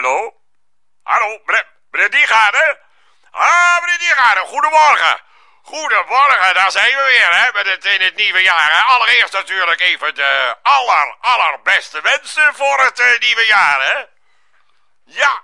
Hallo? Hallo, meneer, Diergaarden? Ah, meneer goedemorgen. Goedemorgen, daar zijn we weer, hè, met het in het nieuwe jaar. Allereerst natuurlijk even de aller, allerbeste wensen voor het eh, nieuwe jaar, hè. Ja,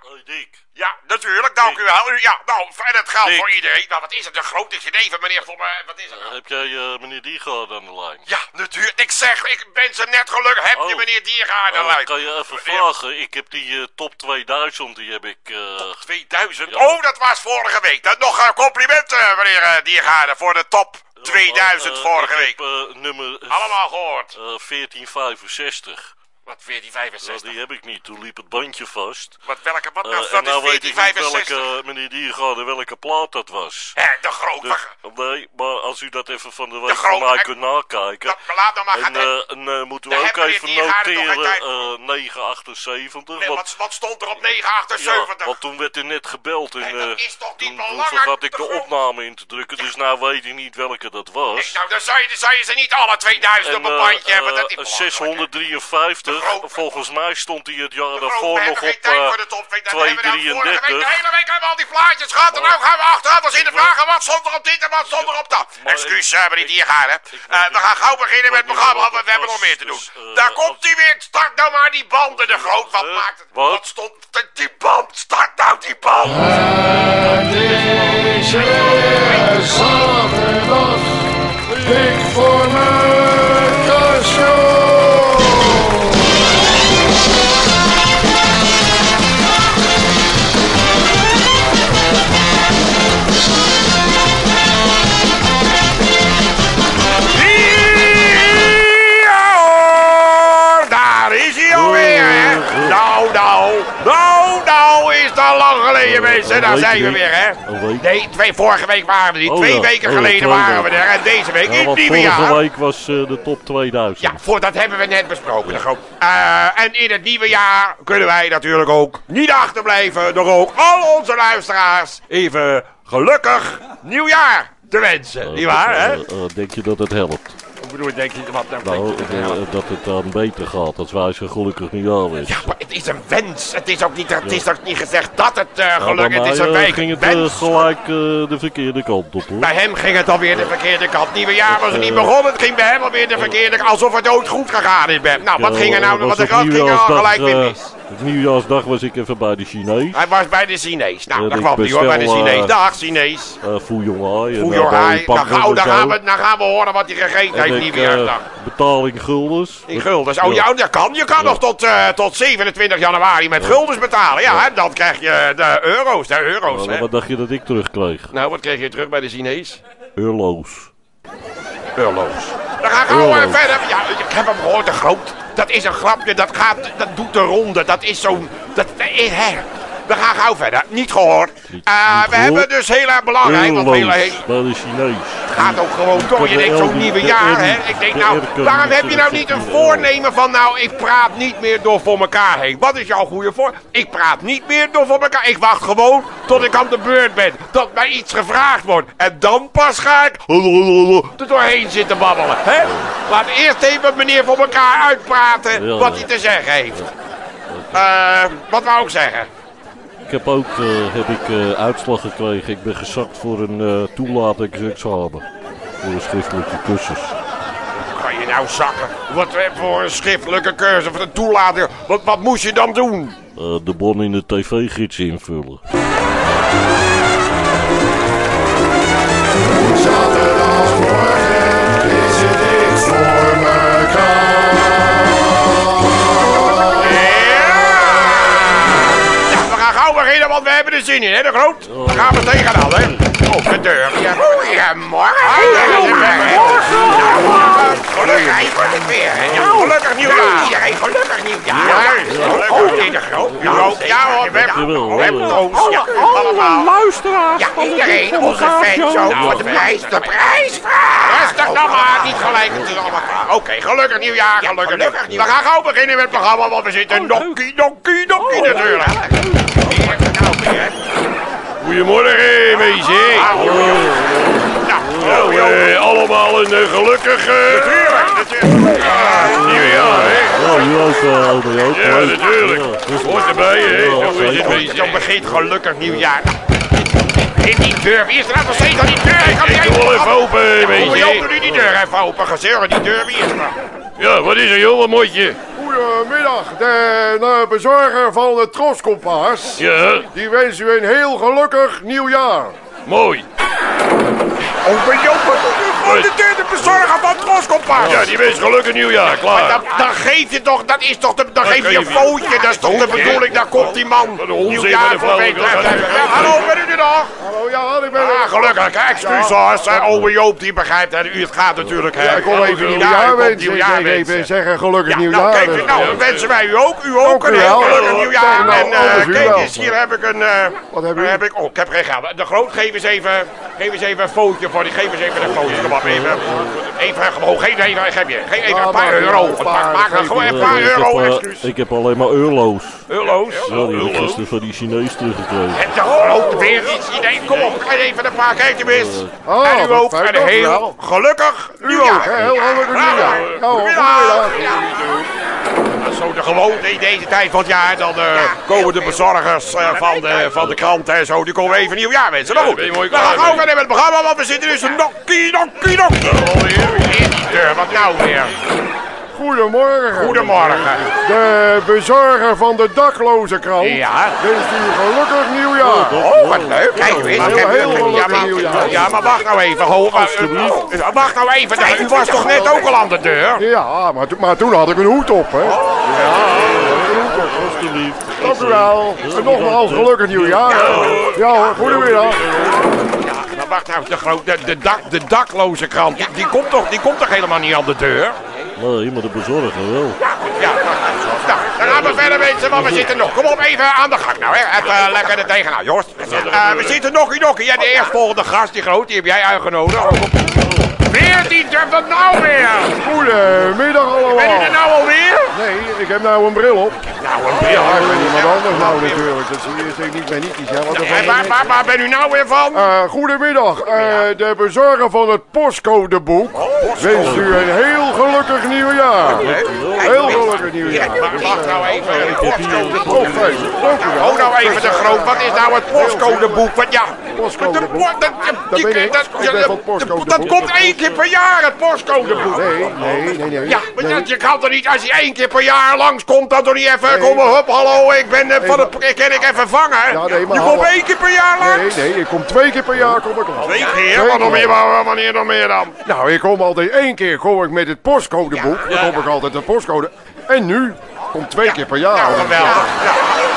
ja, natuurlijk, dank u wel. Ja, nou, het geldt Dick. voor iedereen. Nou, wat is het, een groot even, meneer Van, eh, wat is het nou? Heb jij eh, meneer Diergaard aan de lijn? Ja, natuurlijk. Ik zeg, ik ben ze net gelukkig. Heb je Oh. meneer Diergaarden Oh, lijn? kan je even vragen? Ik heb die eh, top 2000, die heb ik... eh, 2000. Ja. Oh, dat was vorige week. Dat nog eh, complimenten, meneer eh, Diergaarden, voor de top 2000 eh, vorige ik week. heb eh, nummer Allemaal gehoord. eh, 1465. Wat, Ja, 1465? die heb ik niet. Toen liep het bandje vast. Wat, welke, wat, Eh, nou, en wat nou is weet ik niet 1465? welke, meneer Diergaarden, welke plaat dat was. Hè, de grote... Nee, maar als u dat even van de week van mij kunt nakijken. Dat, laat nou maar gaan. En, eh, en eh, moeten we ook even noteren tijd eh 978. Nee, want, wat, wat stond er op ja, 978? want toen werd er net gebeld en Nee, dat eh, is toch niet toen, toen belangrijk, vergat ik de opname in te drukken. Dus nou weet ik niet welke dat was. Nee, nou, dan zou je, dan zou je ze niet alle 2000 op een eh, bandje hebben. Dat is eh, belangrijk, hè. 653. Volgens mij stond hij het jaar daarvoor nog op geen tijd eh, voor de top 2000. Dat hebben we vorige week, 233. de hele week hebben we al die plaatjes gehad. En nou gaan we achteraf als in de vragen. Wat stond er op dit en wat stond er op dat? Maar Excuus, uh, meneer Diergaarden. weet Uh, we gaan gauw beginnen met het programma, want we het hebben nog meer te doen. dus, eh, Daar komt hij weer. Start nou maar die banden, de groot. Wat Eh, maakt het? wat? stond... Die band, start nou die band. Deze zaterdag, ik voor mijn mensen. Daar zijn we weer, hè? Nee, twee, vorige week waren we niet. Oh, Twee ja. weken Oh, ja, geleden waren we er. En deze week in Ja, het want nieuwe vorige jaar. week was eh, de top 2000. Ja, voor, dat hebben we net besproken. Eh, en in het nieuwe jaar kunnen wij natuurlijk ook niet achterblijven. Door ook al onze luisteraars even gelukkig nieuwjaar te wensen. Eh, niet waar, hè? denk je dat het helpt? Bedoel denk je, wat nou Nou, denk je, eh, ja. dat het dan beter gaat als wij zo gelukkig niet aan wensen. Ja, maar het is een wens. Het is ook niet, het is ook niet gezegd dat het eh, Ja, geluk bij Het is een eh, wijk. ging het eh, wens. gelijk eh, de verkeerde kant op hoor. Bij hem ging het alweer de verkeerde kant. Nieuwe jaar was het niet Eh, begonnen. Het ging bij hem alweer de verkeerde kant. Alsof het ooit goed gegaan is hem. Nou, wat Ja, ging er nou? Wat wat ging er al gelijk weer eh, mis? Op nieuwjaarsdag was ik even bij de Chinees. Hij was bij de Chinees. Nou, Ja, dat kwam hij hoor, bij de Chinees. eh, Dag, Chinees. Uh, eh, joh, bij hij. Pakken Nou, gaan, we, dan gaan we horen wat hij gegeten En heeft ik, nieuwjaarsdag. eh, betaling guldens. In guldens. Oh ja, dat kan. Je kan nog tot, eh, tot 27 januari met guldens betalen. Ja, en dan krijg je de euro's. De euro's, Eh, hè. wat dacht je dat ik terugkreeg? Nou, wat kreeg je terug bij de Chinees? Euro's. Euro's. Dan gaan we gauw eh, verder. Ja, ik heb hem gehoord, de groot. Dat is een grapje, dat, gaat, dat doet de ronde. Dat is zo'n... Dat, hè. We gaan gauw verder. Niet gehoord. Niet- Eh, niet we hebben gehoord. dus heel erg belangrijk, want Euro's bij de Chinees. gaat ook gewoon door. Je denkt zo'n nieuwe jaar, hè. Ik denk, nou, waarom heb je nou niet een voornemen van, nou, ik praat niet meer door voor elkaar heen. Wat is jouw goede voor? Ik praat niet meer door voor elkaar. Ik wacht gewoon tot ik aan de beurt ben. Dat mij iets gevraagd wordt. En dan pas ga ik er doorheen zitten babbelen, hè. Laat eerst even meneer voor elkaar uitpraten wat hij te zeggen heeft. Eh, wat wou ik zeggen? Ik heb ook eh, heb ik, eh, uitslag gekregen. Ik ben gezakt voor een uh, toelatingsexamen. Voor een schriftelijke cursus. Kan je nou zakken? Wat eh, voor een schriftelijke cursus of een toelating? Wat, wat moest je dan doen? Eh, de bon in de tv-gids invullen. Want we hebben er zin in, hè, de groot? Dan gaan we tegenaan, hè? Open deur. Ja, goedemorgen. Gelukkig, wordt het weer, gelukkig nieuwjaar. Iedereen gelukkig nieuwjaar. Ja, oh, in de groot. Ja, ja hoor, we hebben, we hebben ons. Ja, allemaal. luisteraars Ja, van de iedereen, onze fans ook. voor de prijs, de prijsvraag. Rustig nou maar, niet gelijk natuurlijk allemaal. Oké, gelukkig nieuwjaar, gelukkig nieuwjaar. We gaan gauw beginnen met het programma, want we zitten dokkie, dokkie, dokkie natuurlijk. Goedemorgen, meisje. Nou, eh, allemaal een eh, gelukkig... Natuurlijk, natuurlijk. Ja, nieuwe jaar, hè. Ja, u ook, ome Joop. Ja, natuurlijk. Ja, Hoort erbij, hè? Zo is het. Dan begint gelukkig nieuwjaar. In die deur. Wie is er nou nog steeds aan die deur? Ik kan niet Ik doe wel even open, weet Ome je. Joop, doe nu die deur even open. Gezeuren die deur. Wie is er? Ja, wat is er, joh? Wat moet je? Goedemiddag, de bezorger van de Troskompas. Ja, Die wens u een heel gelukkig nieuwjaar. mooi. Ome Joop, wat doet u? Gewoon de deur. De bezorger van Troskompas. Ja, die wens gelukkig nieuwjaar, klaar. Dan, dan geef je toch, dat is toch, de, dan geef je een foutje, dat is toch de bedoeling, daar komt die man. Nieuwjaar voor. Ja, hallo, ben u er nog? Hallo, ja, ik ben Ah, gelukkig, excuses. Ja. Ome Joop, die begrijpt, hè, u het gaat natuurlijk. Ja, ik kom even Ja, nieuwjaar wensen. Ik nieuwjaar wensen. zeggen gelukkig Ja, nieuwjaar. nou, kijk, nou, Eh, wensen wij u ook. U ook een heel wel. gelukkig nieuwjaar. Nou, En eh, kijk eens, hier heb ik een... eh, Wat heb ik, oh, ik heb geen geld. De Groot, geef eens even, geef eens even een fotootje voor die. Geef eens even een fotootje. Kom op, even. Even, gewoon, geef even, geef je. Geef even een paar euro. een paar, Maak, geef gewoon je. een paar euro, heb, excuus. ik heb alleen maar euro's. Euro's. Ja, die heb ik gisteren van die Chinees teruggekregen. En de groot weer iets idee. Kom op, kijk even een paar. Kijk hem eens. Oh, en u ook. En heel gelukkig U nieuwjaar. Heel gelukkig nieuwjaar. Ja, Goedemiddag. Dat is zo de gewoonte in deze tijd van het jaar. Dan eh, komen de bezorgers eh, van, de, van de kranten en zo. Die komen even nieuwjaar wensen. Maar goed, we gaan gauw verder met het programma. Want we zitten dus nokkie, nokkie, nokkie. Die deur, wat nou weer? Goedemorgen. Goedemorgen. De bezorger van de daklozenkrant Ja. wenst u gelukkig nieuwjaar. Oh, wat leuk. Kijk ik heb- heel ja, gelukkig maar, nieuwjaar. ja, maar wacht nou even. Ho, uh, wacht nou even. U was toch net ook al aan de deur? Ja, maar, maar toen had ik een hoed op, hè. Alsjeblieft. Dank u wel. En nogmaals gelukkig nieuwjaar. Ja hoor, goedemiddag. Nou, wacht nou, de, de, de, dak, de dakloze krant, die, die, komt toch, die komt toch helemaal niet aan de deur? Nee, maar de bezorger wel. Ja, nou, dan gaan we verder mensen, want we zitten nog. Kom op, even aan de gang nou, hè. Even eh, lekker er tegenaan, Joost. Eh, we zitten nog in nog. Ja, de eerstvolgende gast, die groot, die heb jij uitgenodigd. Weer die durft dat nou weer. Goedemiddag Ben je allemaal. er nou alweer? Nee, ik heb nou een bril op. Nou, een Ja, ik ben bril. iemand anders nou natuurlijk. Dat zie je zeg niet bij ervan waar, waar, waar ben u nou weer van? Eh, goedemiddag. De bezorger van het postcodeboek wenst u een heel gelukkig nieuwjaar. Heel gelukkig nieuwjaar. Wacht nou even. het Oh. Oh, nou even de groot. Wat is nou het postcodeboek? Wat ja. Postcodeboek. Dat, dat, Dat dat, dat komt één keer per jaar, het postcodeboek. Nee, nee, nee, nee. Ja, maar dat, je kan toch niet, als hij één keer per jaar langskomt, dan toch niet even komen, hup, hallo, ik ben eh, van het, kan ik even vangen? Ja, nee, maar je komt één keer per jaar Nee, langs? nee, ik kom twee keer per jaar kom ik langs. Twee keer? Twee nog meer, wa- wanneer nog meer dan? Nou, ik kom altijd één keer kom ik met het postcodeboek. Dan kom ik altijd de postcode. En nu komt twee keer per jaar. Nou, geweldig. Ja.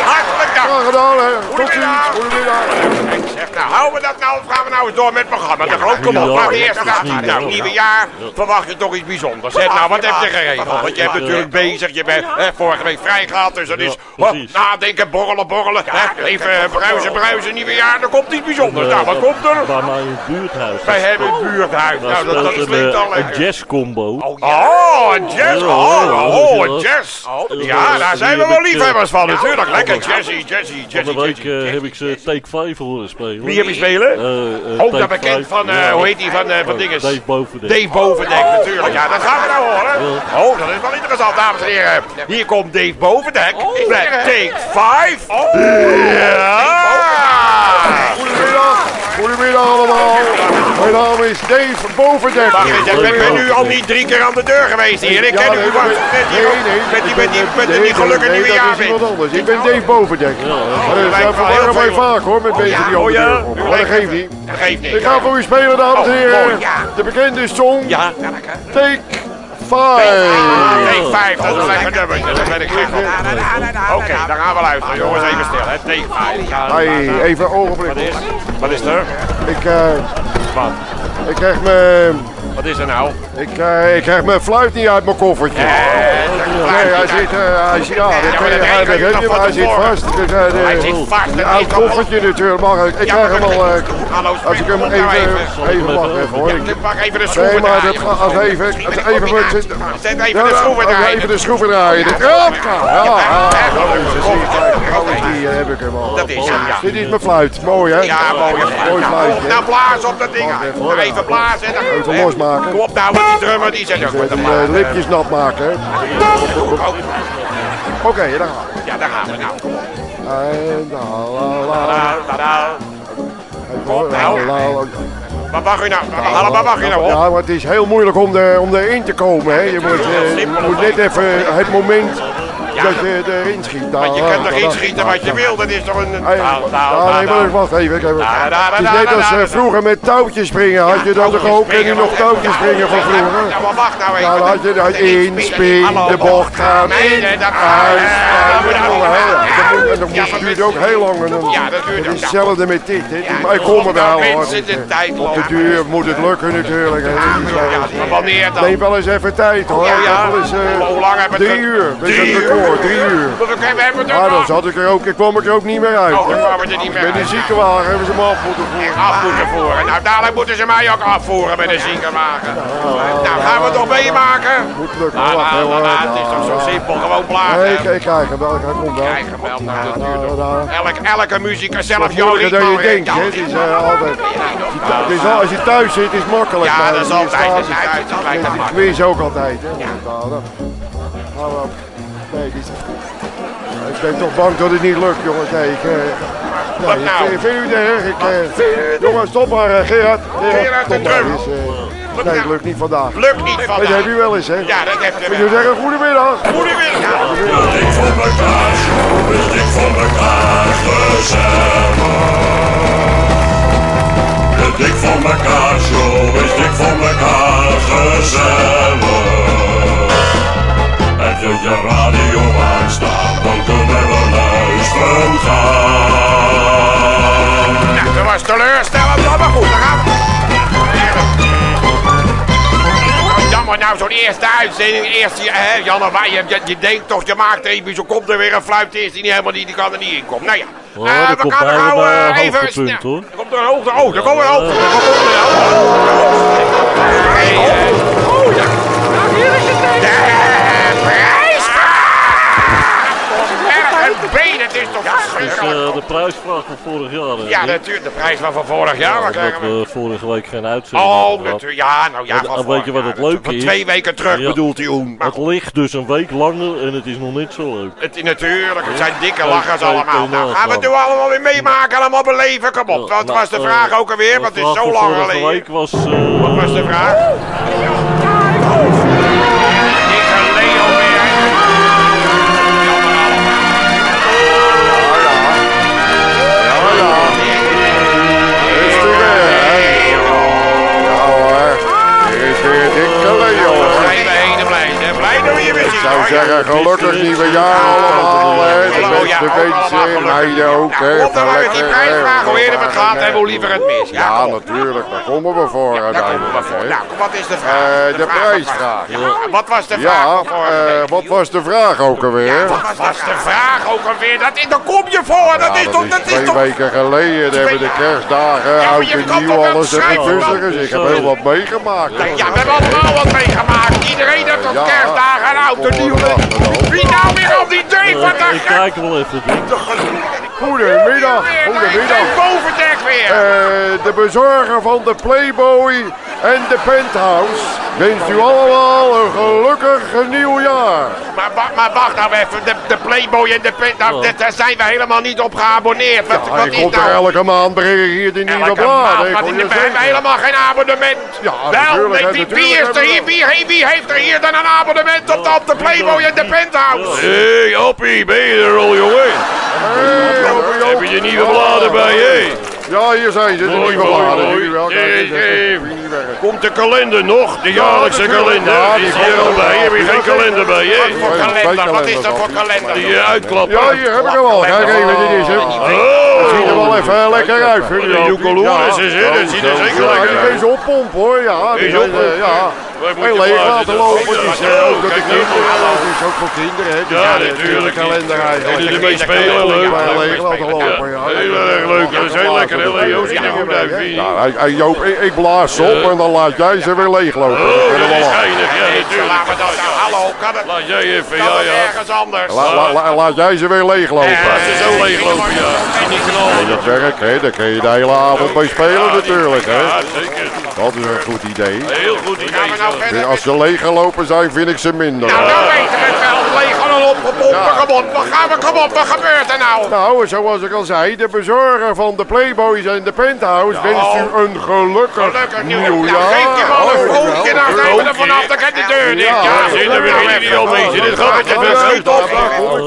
Hartelijk dank. Graag gedaan, hè. Tot ziens. Goedemiddag. Nou, houden we dat nou, of gaan we nou eens door met het programma? De groot, kom op, ja, eerst is gaan. niet, Nou, nieuwe jaar, verwacht je toch iets bijzonders. Nou, wat heb je geregeld? Want je hebt natuurlijk bezig, je bent hè, vorige week vrij gehad, dus dat is oh, nadenken, borrelen, borrelen. Hè? Even eh, bruisen, bruisen, nieuwe jaar, dan komt iets bijzonders. Nou, wat komt er? Bij mij in het buurthuis. Wij hebben het buurthuis. Nou, dat, dat speelt klinkt een, al eh, een jazzcombo. Oh, een jazz. Ja, Oh, oh, een jazz. Ja, daar zijn we wel liefhebbers van, natuurlijk. Lekker jazzy, jazzy, jazzy, Van de week eh, heb ik ze Take 5 horen spelen. Wie heb je spelen? Eh, eh, Oh, dat bekend 5. van, eh, Ja. hoe heet die, van, eh, van Oh, dinges? Dave Bovendek. Dave Bovendek, natuurlijk. Ja, dat gaan we nou horen. Oh, dat is wel interessant, dames en heren. Hier komt Dave Bovendek met Take 5. Ja! Goedemiddag. Allemaal. Mijn naam is Dave Bovendek. Wacht eens, ik ben nu al niet drie keer aan de deur geweest hier. Ik ken nee, u maar- met die, nee, nee, met die, ik met die, met die, nee, gelukkige nee, nieuwe dat jaar is anders. Ik ben Dave Bovendek. Dat lijkt wel verwarren mij vaak hoor, met mensen die oh over de deur komen. Maar dat geeft niet. Dat geeft niet. Ik ga voor u spelen, dames en Oh, heren. De bekende song Ja, Take 5. Take 5, dat is een lekker nummertje. Dat ben ik gek op. Oké, dan gaan we luisteren. Jongens, even stil. Hè. Take 5. Ja, Hey, even een ogenblik. Wat is, wat is er? Ik, eh, Wat? ik krijg mijn... Wat is er nou? Ik, eh, ik krijg mijn fluit niet uit mijn koffertje. Nee, hij zit, eh, hij zit, ja, hij, maar van hij zit vast. Eh, de- Hij zit vast. Is toch... koffertje natuurlijk, maar ik, krijg hem al, eh, Hallo, als ik hem even, nou even, wacht even hoor. Pak even de Nee, schroeven maar dat als even, als even, Zet even de schroeven draaien. even de schroeven draaien. Ja, die heb ik hem al. Dat is hem, ja. Dit is mijn fluit, mooi hè? Ja, mooi. Mooi fluitje. Nou, blazen op dat ding. Even, Nou, blazen. Even losmaken. Kom op nou, met die drummer, die zegt ook lipjes nat maken. hè. Oké, daar gaan we. Ja, daar gaan we nou. Kom op. En nou. La. Waar wacht je nou? Wacht je nou op? Ja, maar het is heel moeilijk om, er, om erin te komen. Hè. Je moet, eh, je moet net even het moment dat je erin schiet. Want je kunt dat- erin dat- schieten wat je wil. Dat is toch een... Hey, Nou, nou, ja, nou, nee, maar wacht even. Het is net als eh, vroeger met touwtjes springen. Had je dan toch ook? Ken je nog touwtjes springen van vroeger? Ja, maar wacht nou even. Ja, dan had je dan in, spin, de bocht gaan, in, dat uit. Ja, Ja, dat Ja, dat moet- En dat ja, duurt ook heel lang. Ja, dat duurt Het ook. hetzelfde met dit. Ja, Maar ik kom er wel Op de duur moet het lukken natuurlijk. Ja, wanneer dan? Neem wel eens even tijd hoor. Ja, ja. eh, Hoe lang hebben we Drie uur. Dat Drie het record. Drie uur. Maar we we hebben het Ja, dan zat ik er ook, ik kwam er ook niet meer uit. Oh, dan er niet meer Met uit. ziekenwagen hebben ze me af moeten voeren. Af moeten voeren. Nou, dadelijk moeten ze mij ook afvoeren met een ziekenwagen. Nou, gaan we het toch meemaken? Moet lukken. Wacht, la, Het is toch zo simpel, gewoon blazen. Nee, ik, ik krijg hem wel. Hij komt wel. Nou, dat duurt elke muzikus, Jan Moeilijker dan je denkt. Het is eh, altijd. Het is al, als je thuis zit, is het makkelijk. Ja, dat is altijd. Dat is dat Die ook altijd. Hè. Ja. Nou. Nee, die is- ik ben toch bang dat het niet lukt, jongens. Nee, ik, eh, nee, Wat ik, nou? eh, vind u het erg? Ik, eh, jongens, stop maar, eh, Gerard. Gerard, stop de maar. drum. Is, eh, Wat nee, nou? het lukt niet vandaag. Lukt niet Dat vandaag. heb u wel eens, hè? Ja, dat heeft Ik hij zou wel. zeggen, goedemiddag. Goedemiddag. Eerste uitzending, eerste, hè, januari, je, je, je denkt toch, je maakt even, zo komt er weer een fluitist die niet helemaal niet, die kan er niet in komen. Nou ja, Oh, dat we komt gaan er eh, een even snel- hoor. Er komt er een hoogte, oh, er komt een hoogte. Er komt een hoogte. Hey, oh, ja. Prijsvraag! Erg een been, het is toch Dat is verschrikkelijk. eh, de prijsvraag van vorig jaar. hè, Ja, natuurlijk, de prijs van van vorig jaar. Omdat krijgen we? vorige week geen uitzending Oh, natuurlijk. Ja, nou ja, En- van en weet je wat het leuke Van is? twee weken terug Ja. bedoelt hij Oen. Maar Het ligt dus een week langer en het is nog niet zo leuk. het, natuurlijk, het zijn dikke Ja, lachers ja, allemaal. ja, Nou, ja, gaan we het ja. nu allemaal weer meemaken, allemaal beleven. Kom op, Ja, wat nou, was de eh, vraag ook alweer? Want het is zo lang vorige geleden. week was... eh, Wat was de vraag? Zou zeggen, gelukkig nieuwe jaar allemaal. De wensen, gelukkig. meiden ook. Kom dan maar met die prijsvraag, hoe eerder het gaat, hebben we liever het mis. Ja, natuurlijk, daar komen we voor Daar komen we uiteindelijk. Nou, wat is de vraag? Eh, de vraag, prijsvraag. Wat was, de vraag Ja, eh, wat was de vraag ook alweer? Wat was de vraag ook alweer? Dat is, daar kom je voor. Dat is toch... Dat is twee weken geleden. Hebben de kerstdagen, oud en nieuw, alles en tussen. ik heb heel wat meegemaakt. Ja, we hebben allemaal wat meegemaakt. Iedereen heeft op kerstdagen en oud Wie nou weer al die van eh, ik kijk wel even. Goedemiddag, goedemiddag. Bovendek weer. Eh, de bezorger van de Playboy en de Penthouse wenst u allemaal een gelukkig nieuwjaar. Maar, maar wacht nou even. De, de Playboy en de Pet... Nou, Oh. daar zijn we helemaal niet op geabonneerd. Wat, Ja, wat komt er nou... elke maand brengen hier de nieuwe bladen. Ik je de- we hebben helemaal geen abonnement. Ja, Wel, nee, wie, wie, natuurlijk is er hebben hier, we wie, wie, wie heeft er hier dan een abonnement op de, op de Playboy en de Penthouse? Hé, hey, Appie, ben je er al, jongen? Hey, Joopie, Joop. Heb je nieuwe bladen bij je? Ja, hier zijn ze, Mooi, nieuwe mooi, bladen. mooi. Eh. Komt de kalender nog? De jaarlijkse kalender? Ja, die Is die er al bij? Heb je geen Ja, kalender bij Wat je? voor twee kalender? Wat is dat voor al. kalender? Die je uitklapt. Ja, hier heb ik hem al. Kijk even, dit is hem. Oh! Ziet er wel even lekker uit, De ook? Joekoloris is hè? Dat ziet er zeker Ja, lekker die kun je uit. zo oppompen hoor, ja. Eh, Ja. En laten dan? lopen. Het is eh, ook dat kijk de kinderen, het is ook voor kinderen, hè. Ja, Die, natuurlijk. De kalender En eigenlijk. die ermee spelen, leuk. Laten Ja, lopen, ja. heel erg leuk. Dat is heel lekker. Heel leuk. Ziet er goed uit, vind je Ja, niet? hij- hij- Joop, ik, blaas ze op en dan laat jij ze weer leeglopen. Oh, dat is geinig. Ja, natuurlijk. hallo, kan het, Laat jij even, kan ja, ja. ergens anders? La- la- la- laat jij ze weer leeglopen. Laat ze zo leeglopen, ja. En. Dat werk, hè, daar kun je de hele avond mee spelen natuurlijk, hè. Ja, zeker. Dat is een goed idee. Heel goed idee. Nou? Als ze leeggelopen zijn, vind ik ze minder. Nou, hè. nou weten we het wel. Pompen, kom op, wat gaan we, kom op, wat gebeurt er nou? Nou, zoals ik al zei, de bezorger van de Playboys en de Penthouse wenst u een gelukkig, Gelukkig nieuwjaar. Geef je wel een Oh, vroegje, dan zijn we er vanaf, dan gaat de deur dicht. Ja, Ja, Zitten we hier niet al mee zitten. Gaat Ja, ja, op. ja,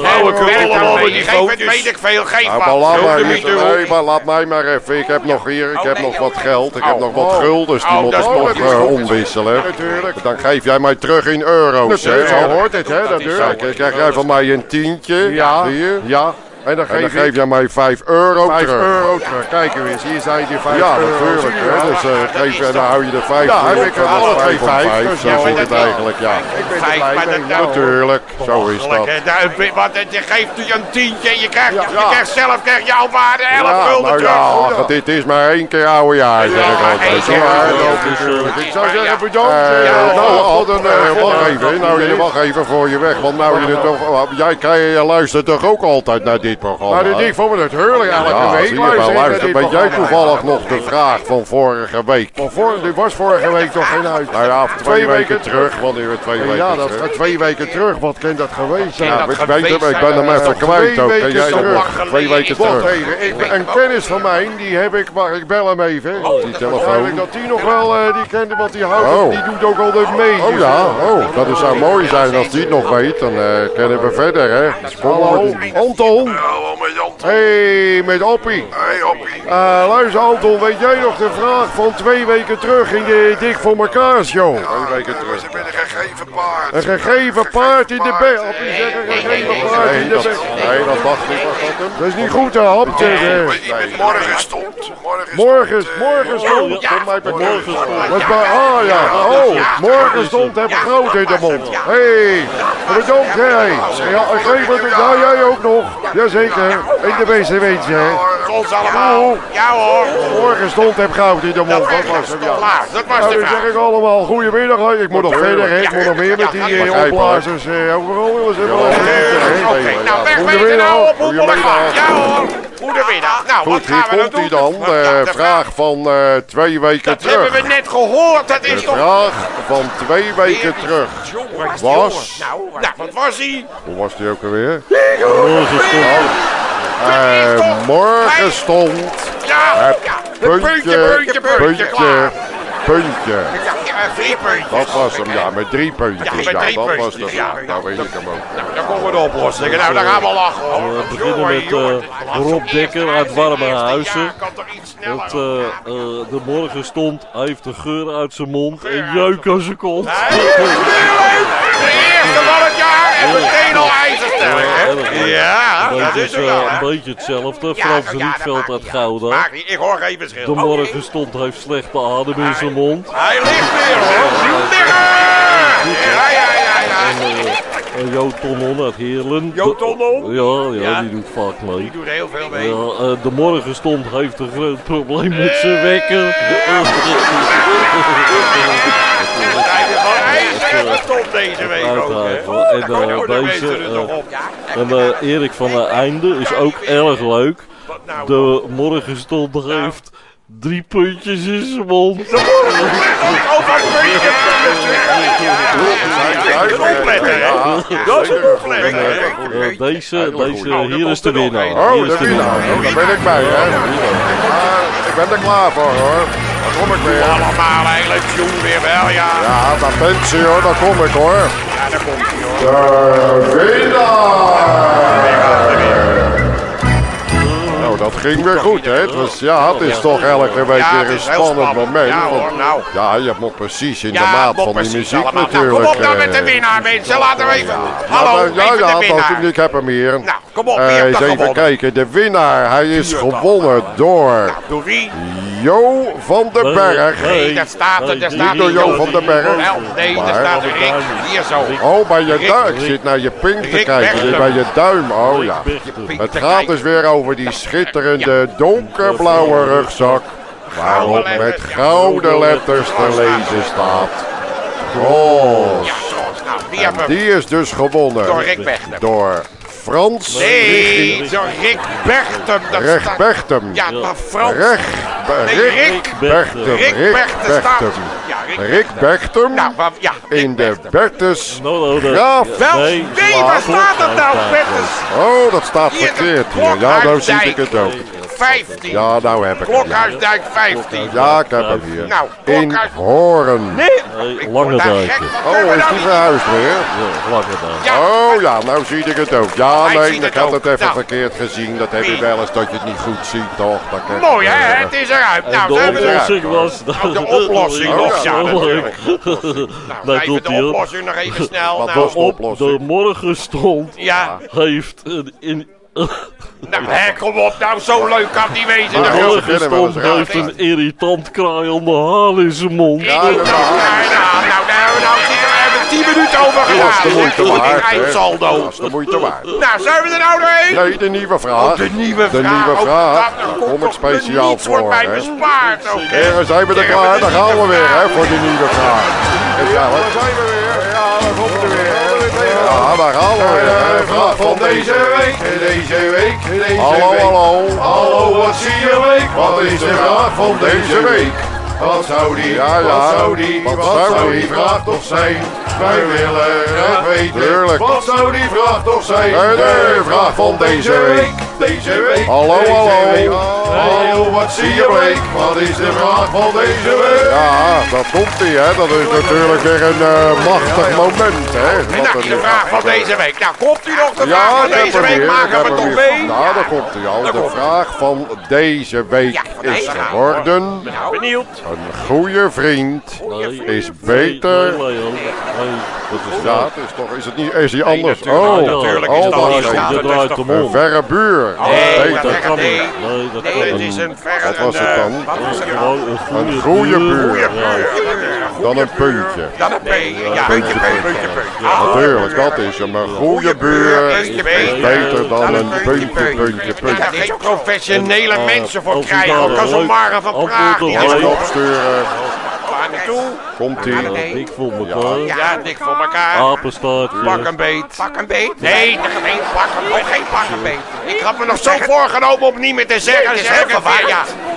ja, Oude kut Werk allemaal met die foto's. weet ik veel, geef Ja, wat. maar maar, de niet- laat mij maar even. Ik heb nog hier, ik heb nog wat geld. Ik heb Oh. nog wat Oh. guldens. Die Oh, moet dat ik nog eh, omwisselen. Natuurlijk. Dan geef jij mij terug in euro's. Zo hoort het, hè? Dan krijg jij van mij een tientje. Ja. Hier. Ja, en dan En dan geef geef jij mij 5 euro 5 terug. euro terug. Kijk eens, hier zijn die 5 Ja, euro. natuurlijk. Je Hè. wel? Dus eh, geef, je- dan hou je er 5 Ja, heb ik en er alle vijf twee om vijf, vijf. dus Zo ja, zit het eigenlijk, ja. Ik ben Vijf, blij maar dat- Ja, hoor. Natuurlijk, zo is dat. Nou, Wat, je geeft u een tientje en je krijgt, je Ja. krijgt zelf krijg jouw waarde 11 Ja, gulden nou terug. ja, dit is maar één keer oude jaar, zeg ik maar altijd. dat is, Ik zou zeggen bedankt. Eh, eh, nou, voor wacht even, nou, je wacht even voor je weg, want nou je het toch, jij, jij, jij luistert toch ook altijd naar dit programma? Maar dit, ik vond het heerlijk elke ja, week. zie je wel, luister, dit weet jij toevallig nog de vraag van vorige week? Maar voor, dit was vorige week toch geen uit. Nou ja, twee weken terug, wanneer we twee weken Ja, dat terug. gaat twee weken terug. Wat kan dat geweest zijn? Ja, dat weet, ik ben hem even kwijt ook. Ken jij lang Twee weken terug. even, ik, een kennis van mij, die heb ik, maar ik bel hem even. Die Waarschijnlijk telefoon. dat die nog wel, eh, die kende, want die houdt, Oh. die doet ook altijd mee. Oh ja, oh, dat zou mooi zijn als die het nog weet. Dan eh kunnen we verder, hè. Hallo, Anton. Hallo met Jan. Hey, met Oppie. Hey, hoppie. Eh, luister Anton, weet jij nog de vraag van twee weken terug in de Dik voor elkaar show? Twee weken terug. Ze hebben een gegeven paard. Een gegeven paard in de bek. Oppie zegt een gegeven paard in Nee, de dat, bek. nee, dat. Was dat? Dat is niet goed, hè, Hap. zeg, hè. Iemand morgen stond. Morgen Morgen, stond, morgen stond. Ja, Kom mij bekend. morgen stond. Bij, ah ja, oh, morgen stond heb groot in de mond. Hé, hey, bedankt hè. Ja, ik geef het, ja, jij ook nog. Jazeker, in de beste wensen hè. Ons allemaal. Ja hoor. Morgen stond heb goud in de mond, Dat was hem, ja. klaar. Dat was Nou, de dan zeg vraag. ik allemaal goedemiddag. hè. Ik moet nog verder, hè. ik moet nog meer met die eh, opblazers. eh, Overal willen ze wel. Oké, nou Goedemiddag. nou op. Goedemiddag. Ja hoor. Goedemiddag. Nou, wat Goed, hier gaan we nou komt hij doen? dan. Ja, De de vraag van eh, twee weken Dat hebben terug. we net gehoord. Dat De is toch... vraag van twee weken terug was... Nou, nou, wat was hij? Hoe was die ook alweer? Morgen stond Eh, morgen stond Ja, het ja. puntje, puntje, puntje, puntje, puntje. Puntje. Drie puntjes. Dat was hem, ja, met drie puntjes. Ja, met Ja, drie dat was hem. ja. Nou weet ik hem ook. Nou, dan komen de oplossingen. Nou, dan gaan we lachen hoor. We beginnen met, eh, Rob Dekker uit Warme Huizen. Dat eh, eh, de morgen stond, hij heeft de geur uit zijn mond en jeuk aan zijn kont. De eerste en meteen al ijzersterk, hè? Ja, Dat is eh, wel, een beetje hetzelfde. Frans Rietveld uit Gouda. Maakt niet, ik hoor geen verschil. De Oh, morgen stond heeft slechte adem in zijn mond. Hij ligt weer hoor. Ja, ja, ja, ja. En Jo Tonon uit Heerlen. Jo Tonon? Ja, ja, Ja. die doet vaak mee. Die doet heel veel mee. Ja, eh, de morgen stond heeft een groot probleem met zijn wekker. Stond deze week ook, hè? Uiteraard. En eh, de deze, er eh, en eh, Erik van der Einde is ook erg leuk. Nou? De morgen stond heeft drie puntjes in zijn mond. Oh, puntje, Dat is een? Eh, deze, deze, Nou, hier is de er winnaar. Oh, Hier is de de winnaar. Oh, daar ben ik bij, hè. Ah, ik ben er klaar voor, hoor. Daar kom ik weer. Allemaal hele tune weer wel, ja. Ja, daar bent ze, hoor. Daar kom ik, hoor. Ja, daar komt hij, hoor. De winnaar! Nou, dat ging weer goed, hè? Het, was, ja, het is toch elke week Ja, weer een spannend moment. Ja, hoor, want- nou. ja, je moet precies in de Ja, maat nog van die muziek allemaal. natuurlijk. Nou, kom op dan met de eh, winnaar, mensen. Laten we even... ja, Hallo, ja, even ja, de winnaar. ik heb hem hier. Nou, kom op, heeft eens even gewonnen? kijken, de winnaar, hij is gewonnen door Door wie? Jo van den Berg. Nee, dat staat er, daar staat Niet door Jo van den Berg. Nee, daar staat Rick. Hier zo. Oh, bij je duim. Ik zit naar je pink te kijken. Bij je duim. Oh ja. Het gaat dus weer over die schitterende donkerblauwe rugzak. Waarop met gouden letters te lezen staat. Zoals nou. Die is dus gewonnen door Rick Berghem. door Frans Nee, door Rick Berghem. Dat Recht staat... Ja, maar Frans. Nee, Rick Rick. Rick Rick staat... Ja, Rick Rick Nou, ja. in de Bertus dat- Graaf. Wel, Nee, waar staat dat nou, Bertus? Oh, dat staat verkeerd hier. Ja, nou zie ik het ook. 15. Ja, nou heb ik. Klokhuisdijk 15. Ja, ik heb hem hier. Nou, In Horen. Nee, ik Lange van. Oh, is nou die niet- verhuisd weer? Ja. Ja, Oh ja, nou zie ik het ook. Ja, nee, ik had het even Nou. verkeerd gezien. Dat heb je wel eens dat je het niet goed ziet, toch? Dat kan- Mooi hè, het is eruit. Nou, de oplossing was... Oh, de oplossing Oh, nog, ja. Nou, Nou, even de oplossing nog even snel. Wat Nou, was de Op oplossing? de morgen stond ja, heeft een... Nou, hè, kom op, nou, zo leuk kan niet wezen. de Nou, raar heeft een irritant kraaiende haal in zijn mond. Ja, nou, dat nou, nou, nou, nou, nou, we hebben 10 minuten over Dat is gedaan. de moeite waard, eindsaldo. Dat is de moeite waard. Nou, zijn we er nou doorheen? Nee, de nieuwe vraag. Oh, de nieuwe De vraag. nieuwe Oh, vraag. komt Kom ik speciaal niets wordt voor, mij bespaard, we zijn we er klaar. Dan de gaan we weer, hè, voor die nieuwe vraag. Ja, daar zijn we weer. Ja, daar komt er weer. Ja, daar gaan we weer. hè. Vraag van deze week. Deze week, deze Hallo, week. hallo. Hallo, wat zie je week? Wat is de vraag van deze week? Wat zou die, Ja, ja. wat zou die, Wat wat, zou die vraag toch zijn? Wij willen het weten. Tuurlijk. Wat zou die vraag toch zijn? De vraag van deze week. Deze week. Hallo, deze hallo. week. Hallo, wat zie je week? Wat is de vraag van deze week? Ja, dat komt ie, hè. Dat is natuurlijk weer een eh, machtig moment, hè. Nou, de vraag van deze week. Nou, komt u nog de Ja, vraag van deze week? weer, ik Maken we toch mee? Ja, daar komt hij al. Daar De komt ie. vraag van deze week Ja, van is geworden... Nou, benieuwd. Een goede vriend is nee, beter... nee, Leo. Nee, dat is het is toch... Is het niet... Is hij anders? natuurlijk. Oh, Ja, natuurlijk oh, is dat wacht niet even. zo. Je dat is Een om. verre buur. Nee, Beter. dat kan niet. nee, dat Nee, kan het niet. is een verre... Wat was een, het eh, dan? Het? Gewoon een goede, buur. Dan een puntje. Dan een puntje. Ja, puntje, puntje, puntje. Ah, Natuurlijk, dat is hem. Een goede buur is beter dan een puntje, puntje, Daar puntje. geen professionele mensen voor als krijgen. daar Ook kan een maar van Praag. Even eens opsturen. Naartoe? Komt ie. Dik voor elkaar. Ja, dik voor elkaar. Apenstaartje. Pak een beet. Pak een beet? Nee, geen pak een beet. Geen pak een beet. Ik had me nog zo voorgenomen om niet meer te zeggen. Het is heel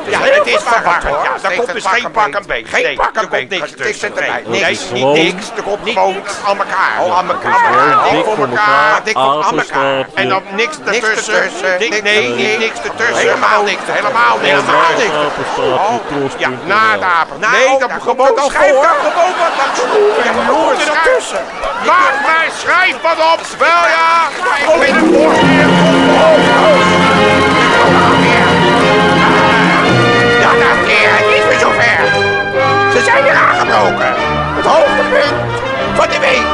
Ja, ja het is verwarrend. Ja, daar komt dus geen pak een beet. Geen pak een beet. Niks tussen. Nee, Nee, niks. Niet gewoon- niks. Er komt gewoon aan elkaar. Oh, aan elkaar. Dik voor elkaar. Dik voor elkaar. En dan niks ertussen. Niks, nee, niet niks ertussen. Helemaal niks. Helemaal niks. Helemaal niks. Oh, Tros.nl. ja, na het apen. Nee, dat gewoon schrijf daar gewoon wat aan. Jongens, ertussen. Maak mij, schrijf wat op. Wel ja. Kom in het bos zijn weer aangebroken. Het hoogtepunt van de week.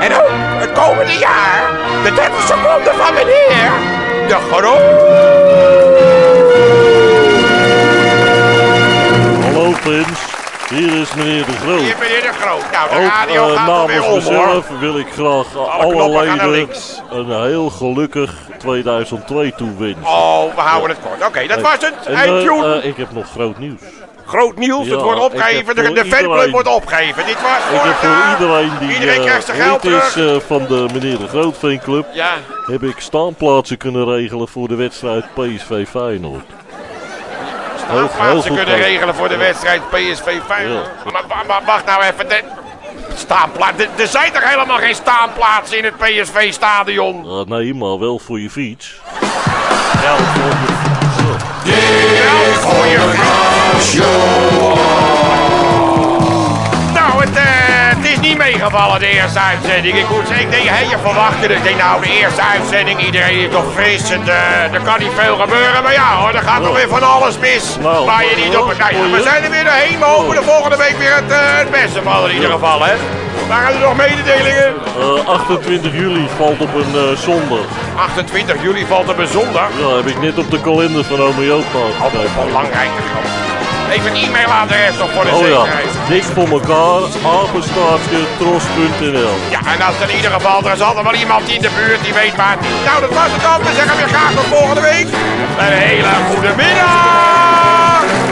En ook het komende jaar. De 30 seconden van meneer. De groot. Hallo Prins, hier is meneer De Groot. Hier meneer de Groot. Nou, de Ook radio eh, gaat namens om hoor. mezelf wil ik graag alle naar leden een heel gelukkig 2002 toewensen. Oh, we houden het kort. Oké, dat was het. En, eh, eh, ik heb nog groot nieuws. Groot nieuws, ja, het wordt opgegeven. De, de fanclub wordt opgegeven. Dit was Ik heb voor iedereen die Iedereen eh, krijgt zijn geld lid is eh, van de meneer De Groot fanclub, Ja, heb ik staanplaatsen kunnen regelen voor de wedstrijd PSV Feyenoord. Heel- heel plaatsen kunnen regelen voor de wedstrijd PSV Feyenoord. Maar, maar- maar wacht nou even. De, staanplaats. Er- zijn toch helemaal geen staanplaatsen in het PSV-stadion? Nee, maar wel voor je fiets. Geld voor je fiets. Wel voor je Nou, het, eh, het is niet meegevallen, de eerste uitzending. Ik, moet, zeggen, ik denk, je verwachtte het. Ik denk, nou, de eerste uitzending, iedereen is nog fris. En, eh, er kan niet veel gebeuren. Maar ja hoor, er gaat nog weer van alles mis. Nou, waar je niet op... Nou, voor we zijn er weer doorheen. We hopen de volgende week weer het, eh, het beste van in ieder geval, hè. Waren er nog mededelingen? Eh, 28 juli valt op een zondag. 28 juli valt op een zondag. Ja, heb ik net op de kalender van Ome Joop gehad. Oh, belangrijk. Even een e-mailadres nog voor de Oh ja, zekerheid. dik voor elkaar, apenstaartje, tros.nl. Ja, en als in ieder geval, er is altijd wel iemand in de buurt die weet waar. Nou, dat was het dan. We zeggen weer graag tot volgende week. Een hele goede middag.